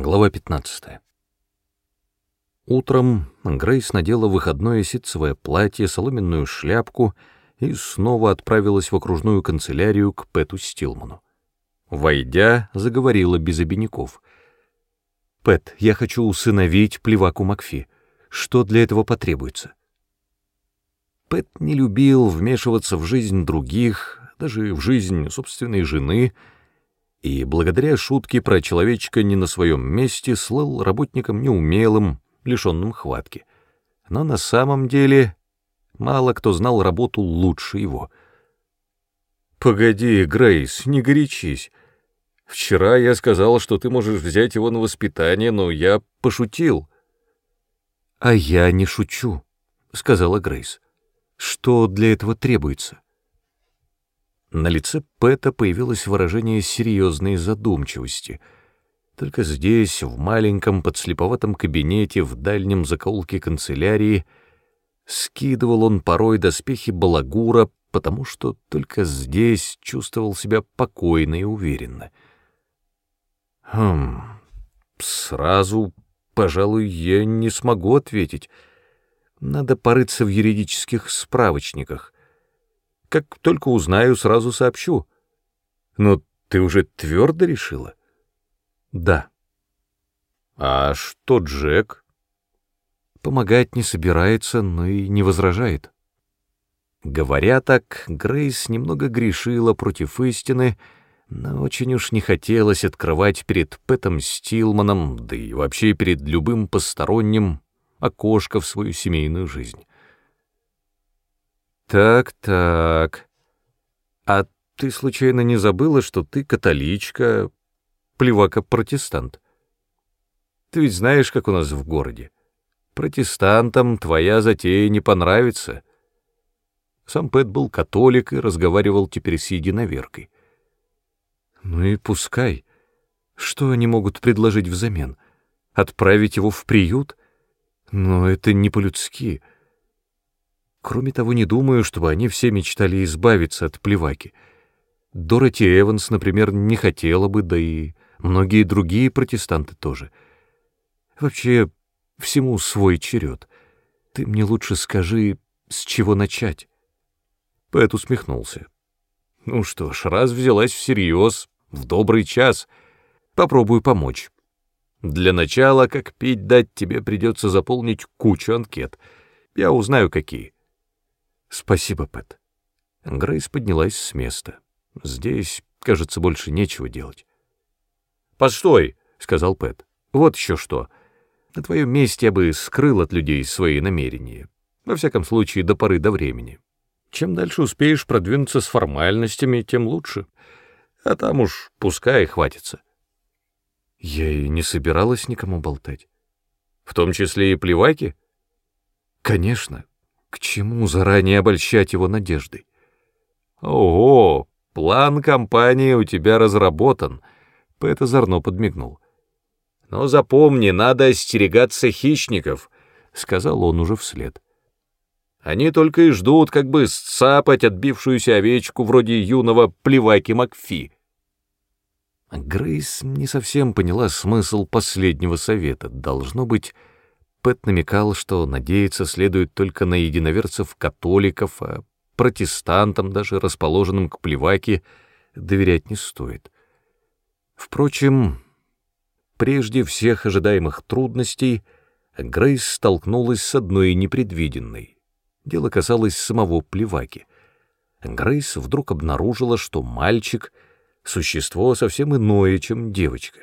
Глава 15. Утром Грейс надела выходное ситцевое платье, соломенную шляпку и снова отправилась в окружную канцелярию к Пэту Стилману. Войдя, заговорила без обиняков. «Пэт, я хочу усыновить плеваку Макфи. Что для этого потребуется?» Пэт не любил вмешиваться в жизнь других, даже в жизнь собственной жены, и благодаря шутке про человечка не на своем месте слыл работником неумелым, лишенным хватки. Но на самом деле мало кто знал работу лучше его. «Погоди, Грейс, не горячись. Вчера я сказал, что ты можешь взять его на воспитание, но я пошутил». «А я не шучу», — сказала Грейс. «Что для этого требуется?» На лице Пэта появилось выражение серьезной задумчивости. Только здесь, в маленьком подслеповатом кабинете в дальнем закоулке канцелярии, скидывал он порой доспехи балагура, потому что только здесь чувствовал себя покойно и уверенно. Хм, сразу, пожалуй, я не смогу ответить. Надо порыться в юридических справочниках — как только узнаю, сразу сообщу. Но ты уже твердо решила? Да. А что Джек? Помогать не собирается, но и не возражает. Говоря так, Грейс немного грешила против истины, но очень уж не хотелось открывать перед Пэтом Стилманом, да и вообще перед любым посторонним, окошко в свою семейную жизнь. Так-так. А ты случайно не забыла, что ты католичка, плевака-протестант? Ты ведь знаешь, как у нас в городе. Протестантам твоя затея не понравится. Сам Пэт был католик и разговаривал теперь с единоверкой. Ну и пускай. Что они могут предложить взамен? Отправить его в приют? Но это не по-людски. Кроме того, не думаю, чтобы они все мечтали избавиться от плеваки. Дороти Эванс, например, не хотела бы, да и многие другие протестанты тоже. Вообще, всему свой черед. Ты мне лучше скажи, с чего начать. Пэт усмехнулся. Ну что ж, раз взялась всерьез, в добрый час, попробую помочь. Для начала, как пить дать, тебе придется заполнить кучу анкет. Я узнаю, какие. «Спасибо, Пэт». Грейс поднялась с места. «Здесь, кажется, больше нечего делать». «Постой!» — сказал Пэт. «Вот еще что. На твоем месте я бы скрыл от людей свои намерения. Во всяком случае, до поры до времени. Чем дальше успеешь продвинуться с формальностями, тем лучше. А там уж пускай хватится». Я и не собиралась никому болтать. В том числе и плеваки? Конечно. К чему заранее обольщать его надеждой? Ого, план компании у тебя разработан, Пэт озорно подмигнул. Но запомни, надо остерегаться хищников, сказал он уже вслед. Они только и ждут, как бы сцапать отбившуюся овечку вроде юного плеваки Макфи. Грейс не совсем поняла смысл последнего совета. Должно быть, Пэт намекал, что надеяться следует только на единоверцев-католиков, а протестантам, даже расположенным к плеваке, доверять не стоит. Впрочем, прежде всех ожидаемых трудностей Грейс столкнулась с одной непредвиденной. Дело касалось самого плеваки. Грейс вдруг обнаружила, что мальчик — существо совсем иное, чем девочка.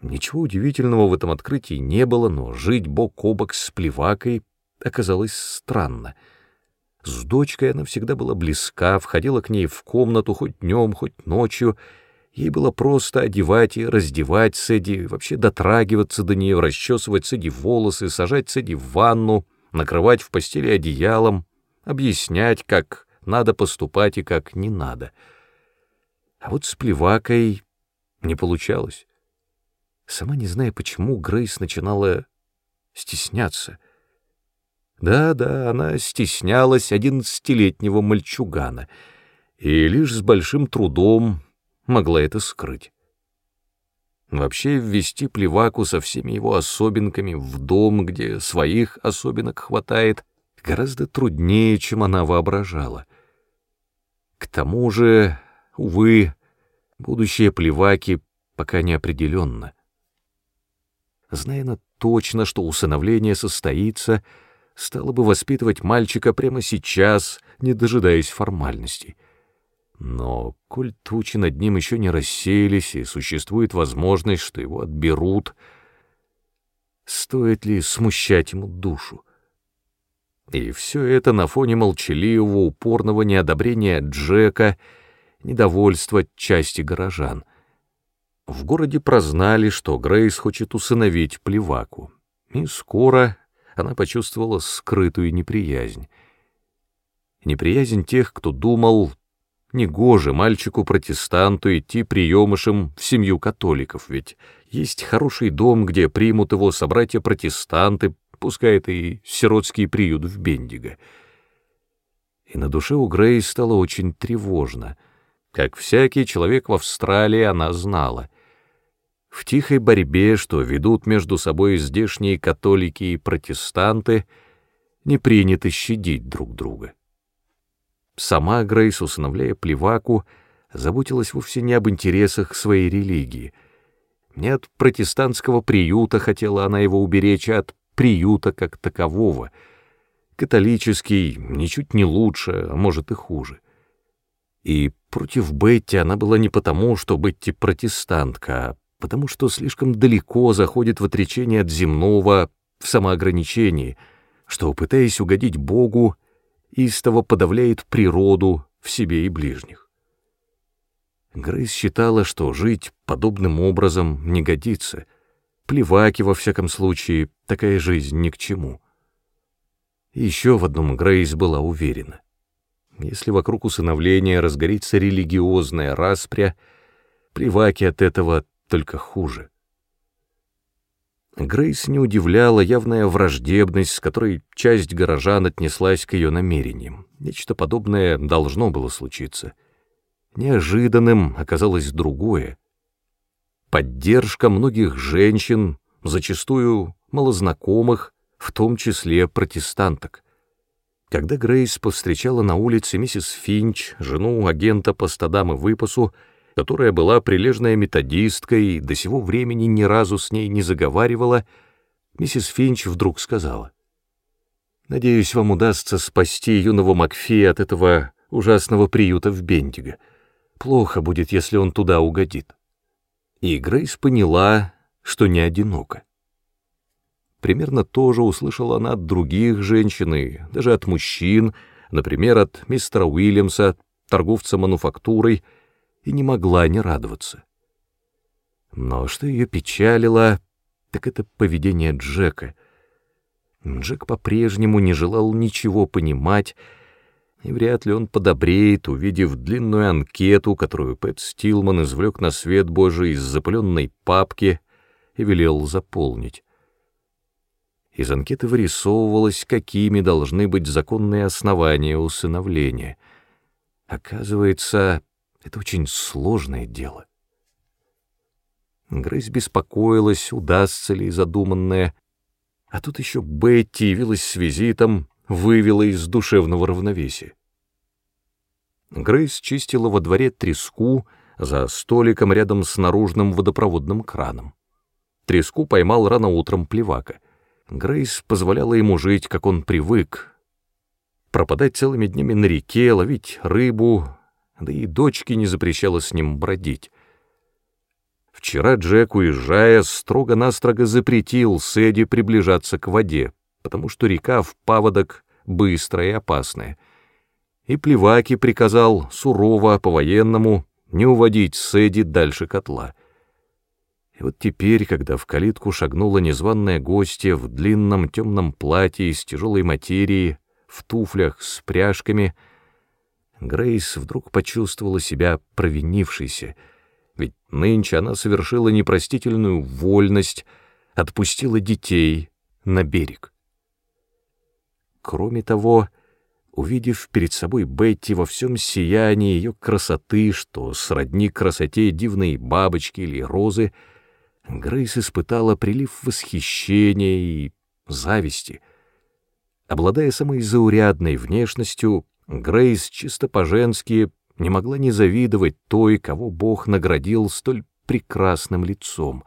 Ничего удивительного в этом открытии не было, но жить бок о бок с плевакой оказалось странно. С дочкой она всегда была близка, входила к ней в комнату хоть днем, хоть ночью. Ей было просто одевать и раздевать Сэдди, вообще дотрагиваться до нее, расчесывать Сэдди волосы, сажать Сэдди в ванну, накрывать в постели одеялом, объяснять, как надо поступать и как не надо. А вот с плевакой не получалось. Сама не зная почему, Грейс начинала стесняться. Да-да, она стеснялась одиннадцатилетнего мальчугана и лишь с большим трудом могла это скрыть. Вообще ввести плеваку со всеми его особенками в дом, где своих особенок хватает, гораздо труднее, чем она воображала. К тому же, увы, будущее плеваки пока не определенно. Зная она точно, что усыновление состоится, стала бы воспитывать мальчика прямо сейчас, не дожидаясь формальностей. Но, коль тучи над ним еще не рассеялись, и существует возможность, что его отберут, стоит ли смущать ему душу? И все это на фоне молчаливого, упорного неодобрения Джека, недовольства части горожан. В городе прознали, что Грейс хочет усыновить плеваку, и скоро она почувствовала скрытую неприязнь. Неприязнь тех, кто думал, Негоже мальчику-протестанту идти приемышем в семью католиков, ведь есть хороший дом, где примут его собратья-протестанты, пускай это и сиротский приют в Бендиго. И на душе у Грей стало очень тревожно. Как всякий человек в Австралии она знала. В тихой борьбе, что ведут между собой здешние католики и протестанты, не принято щадить друг друга. Сама Грейс, усыновляя плеваку, заботилась вовсе не об интересах своей религии. Не от протестантского приюта хотела она его уберечь, а от приюта как такового. Католический ничуть не лучше, а может и хуже. И против Бетти она была не потому, что Бетти протестантка, а потому что слишком далеко заходит в отречение от земного, в самоограничении, что, пытаясь угодить Богу, истово подавляет природу в себе и ближних. Грейс считала, что жить подобным образом не годится. Плеваки, во всяком случае, такая жизнь ни к чему. еще в одном Грейс была уверена. Если вокруг усыновления разгорится религиозная распря, плеваки от этого только хуже. Грейс не удивляла явная враждебность, с которой часть горожан отнеслась к ее намерениям. Нечто подобное должно было случиться. Неожиданным оказалось другое. Поддержка многих женщин, зачастую малознакомых, в том числе протестанток. Когда Грейс повстречала на улице миссис Финч, жену агента по стадам и выпасу, которая была прилежная методистка и до сего времени ни разу с ней не заговаривала, миссис Финч вдруг сказала. «Надеюсь, вам удастся спасти юного Макфи от этого ужасного приюта в Бендиго. Плохо будет, если он туда угодит». И Грейс поняла, что не одинока. Примерно то же услышала она от других женщин и даже от мужчин, например, от мистера Уильямса, торговца мануфактурой, и не могла не радоваться. Но что ее печалило, так это поведение Джека. Джек по-прежнему не желал ничего понимать, и вряд ли он подобреет, увидев длинную анкету, которую Пэт Стилман извлек на свет Божий из запыленной папки и велел заполнить. Из анкеты вырисовывалось, какими должны быть законные основания усыновления. Оказывается, это очень сложное дело. Грейс беспокоилась, удастся ли задуманное, а тут еще Бетти явилась с визитом, вывела из душевного равновесия. Грейс чистила во дворе треску за столиком рядом с наружным водопроводным краном. Треску поймал рано утром плевака. Грейс позволяла ему жить, как он привык. Пропадать целыми днями на реке, ловить рыбу, да и дочке не запрещала с ним бродить. Вчера Джек, уезжая, строго-настрого запретил Сэдди приближаться к воде, потому что река в паводок быстрая и опасная. И Плеваки приказал сурово, по-военному, не уводить Сэдди дальше котла. И вот теперь, когда в калитку шагнула незваная гостья в длинном темном платье из тяжелой материи, в туфлях с пряжками — Грейс вдруг почувствовала себя провинившейся, ведь нынче она совершила непростительную вольность, отпустила детей на берег. Кроме того, увидев перед собой Бетти во всем сиянии ее красоты, что сродни красоте дивной бабочки или розы, Грейс испытала прилив восхищения и зависти. Обладая самой заурядной внешностью, Грейс чисто по-женски не могла не завидовать той, кого Бог наградил столь прекрасным лицом.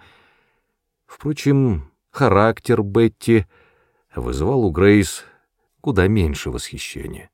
Впрочем, характер Бетти вызывал у Грейс куда меньше восхищения.